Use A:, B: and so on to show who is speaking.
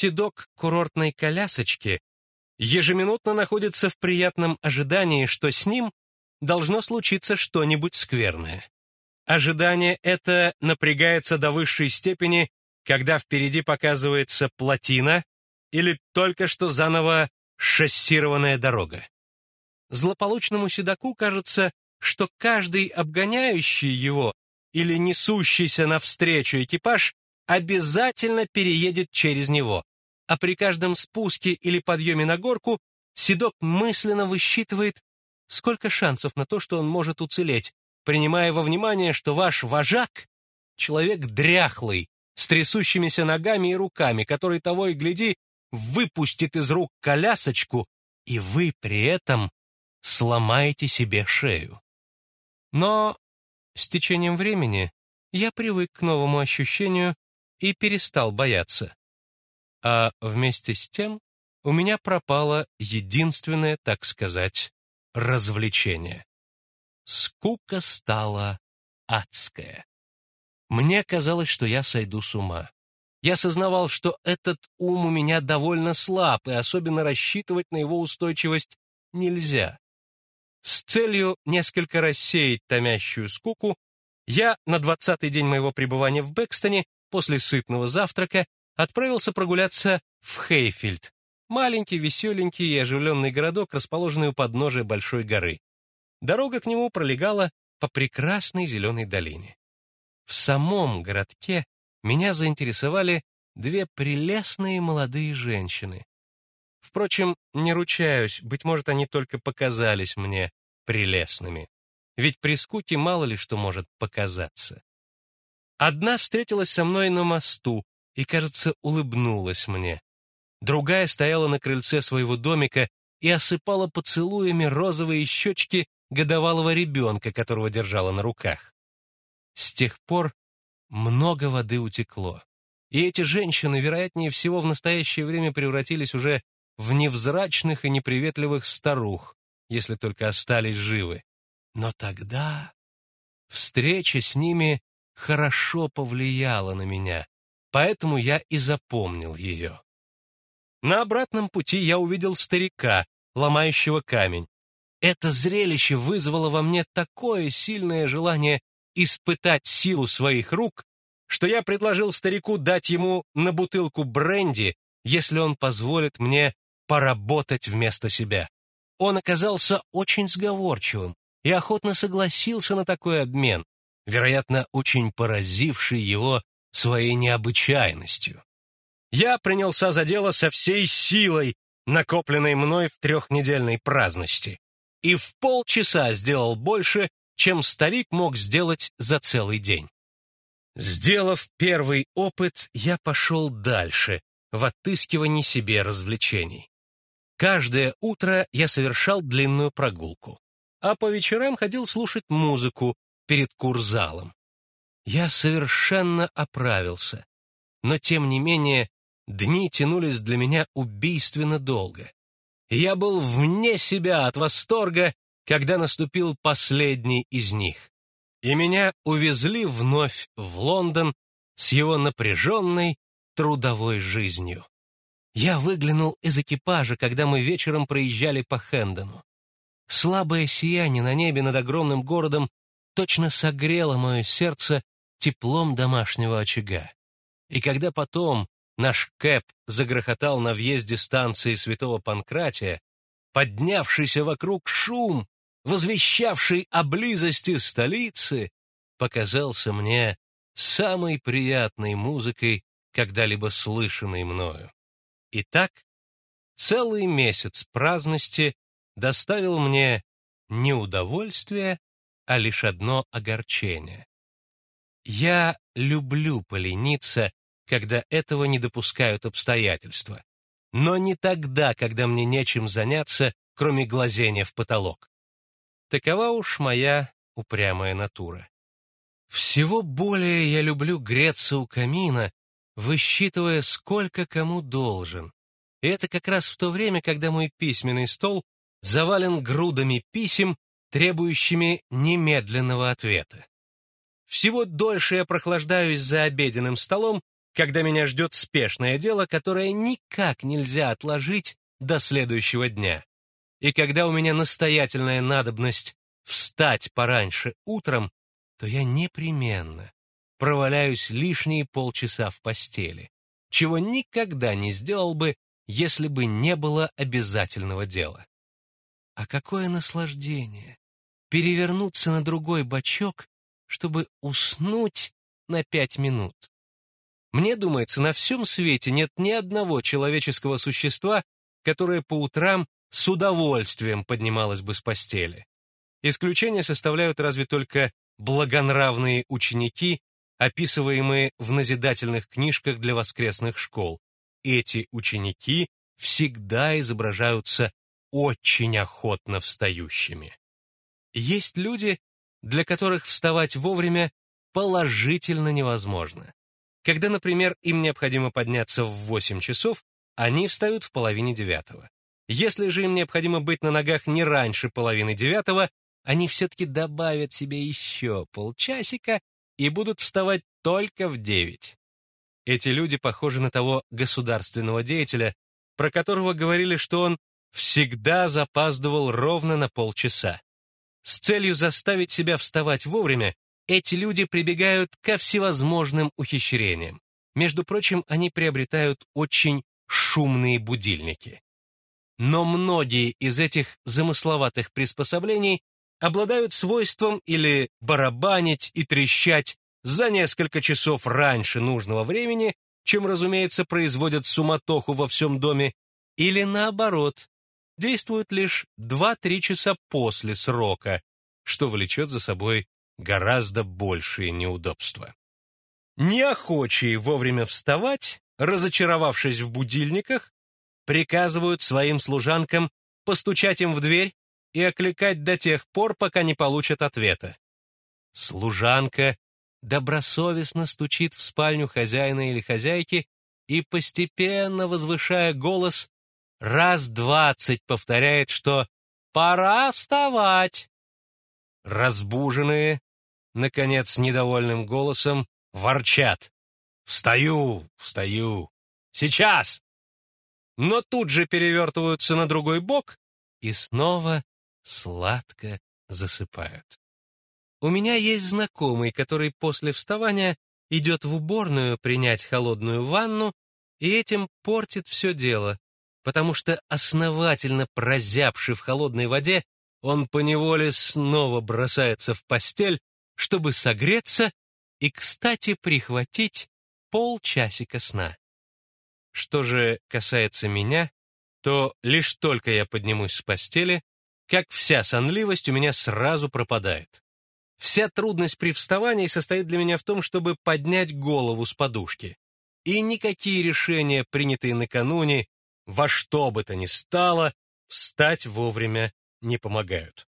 A: седок курортной колясочки ежеминутно находится в приятном ожидании, что с ним должно случиться что-нибудь скверное. Ожидание это напрягается до высшей степени, когда впереди показывается плотина или только что заново шоссированная дорога. Злополучному седаку кажется, что каждый обгоняющий его или несущийся навстречу экипаж обязательно переедет через него, а при каждом спуске или подъеме на горку седок мысленно высчитывает, сколько шансов на то, что он может уцелеть, принимая во внимание, что ваш вожак — человек дряхлый, с трясущимися ногами и руками, который того и гляди выпустит из рук колясочку, и вы при этом сломаете себе шею. Но с течением времени я привык к новому ощущению и перестал бояться. А вместе с тем у меня пропало единственное, так сказать, развлечение. Скука стала адская. Мне казалось, что я сойду с ума. Я сознавал, что этот ум у меня довольно слаб, и особенно рассчитывать на его устойчивость нельзя. С целью несколько рассеять томящую скуку, я на двадцатый день моего пребывания в Бэкстоне после сытного завтрака отправился прогуляться в Хейфильд, маленький, веселенький и оживленный городок, расположенный у подножия большой горы. Дорога к нему пролегала по прекрасной зеленой долине. В самом городке меня заинтересовали две прелестные молодые женщины. Впрочем, не ручаюсь, быть может, они только показались мне прелестными. Ведь при скуке мало ли что может показаться. Одна встретилась со мной на мосту и, кажется, улыбнулась мне. Другая стояла на крыльце своего домика и осыпала поцелуями розовые щечки годовалого ребенка, которого держала на руках. С тех пор много воды утекло. И эти женщины, вероятнее всего, в настоящее время превратились уже в невзрачных и неприветливых старух, если только остались живы. Но тогда встреча с ними хорошо повлияла на меня, поэтому я и запомнил ее. На обратном пути я увидел старика, ломающего камень. Это зрелище вызвало во мне такое сильное желание испытать силу своих рук, что я предложил старику дать ему на бутылку бренди, если он позволит мне поработать вместо себя. Он оказался очень сговорчивым и охотно согласился на такой обмен, вероятно, очень поразивший его своей необычайностью. Я принялся за дело со всей силой, накопленной мной в трехнедельной праздности, и в полчаса сделал больше, чем старик мог сделать за целый день. Сделав первый опыт, я пошел дальше, в отыскивании себе развлечений. Каждое утро я совершал длинную прогулку, а по вечерам ходил слушать музыку перед курзалом. Я совершенно оправился, но тем не менее дни тянулись для меня убийственно долго. Я был вне себя от восторга когда наступил последний из них. И меня увезли вновь в Лондон с его напряженной трудовой жизнью. Я выглянул из экипажа, когда мы вечером проезжали по Хэндону. Слабое сияние на небе над огромным городом точно согрело мое сердце теплом домашнего очага. И когда потом наш Кэп загрохотал на въезде станции Святого Панкратия, поднявшийся вокруг шум возвещавший о близости столицы, показался мне самой приятной музыкой, когда-либо слышанной мною. Итак, целый месяц праздности доставил мне не удовольствие, а лишь одно огорчение. Я люблю полениться, когда этого не допускают обстоятельства, но не тогда, когда мне нечем заняться, кроме глазения в потолок. Такова уж моя упрямая натура. Всего более я люблю греться у камина, высчитывая, сколько кому должен. И это как раз в то время, когда мой письменный стол завален грудами писем, требующими немедленного ответа. Всего дольше я прохлаждаюсь за обеденным столом, когда меня ждет спешное дело, которое никак нельзя отложить до следующего дня, и когда у меня настоятельная надобность встать пораньше утром, то я непременно проваляюсь лишние полчаса в постели, чего никогда не сделал бы, если бы не было обязательного дела. А какое наслаждение перевернуться на другой бочок, чтобы уснуть на пять минут. Мне думается, на всем свете нет ни одного человеческого существа, которое по утрам с удовольствием поднималось бы с постели. Исключение составляют разве только благонравные ученики, описываемые в назидательных книжках для воскресных школ. Эти ученики всегда изображаются очень охотно встающими. Есть люди, для которых вставать вовремя положительно невозможно. Когда, например, им необходимо подняться в 8 часов, они встают в половине девятого. Если же им необходимо быть на ногах не раньше половины девятого, они все-таки добавят себе еще полчасика и будут вставать только в девять. Эти люди похожи на того государственного деятеля, про которого говорили, что он всегда запаздывал ровно на полчаса. С целью заставить себя вставать вовремя, эти люди прибегают ко всевозможным ухищрениям. Между прочим, они приобретают очень шумные будильники. Но многие из этих замысловатых приспособлений обладают свойством или барабанить и трещать за несколько часов раньше нужного времени, чем, разумеется, производят суматоху во всем доме, или наоборот, действуют лишь 2-3 часа после срока, что влечет за собой гораздо большие неудобства. Неохочие вовремя вставать, разочаровавшись в будильниках, приказывают своим служанкам постучать им в дверь и окликать до тех пор, пока не получат ответа. Служанка добросовестно стучит в спальню хозяина или хозяйки и, постепенно возвышая голос, раз двадцать повторяет, что «пора вставать». Разбуженные, наконец, недовольным голосом ворчат «Встаю, встаю, сейчас!» Но тут же перевертываются на другой бок и снова сладко засыпают. У меня есть знакомый, который после вставания идет в уборную принять холодную ванну и этим портит все дело, потому что, основательно прозябший в холодной воде, он поневоле снова бросается в постель, чтобы согреться и, кстати, прихватить полчасика сна. Что же касается меня, то лишь только я поднимусь с постели, как вся сонливость у меня сразу пропадает. Вся трудность при вставании состоит для меня в том, чтобы поднять голову с подушки. И никакие решения, принятые накануне, во что бы то ни стало, встать вовремя не помогают.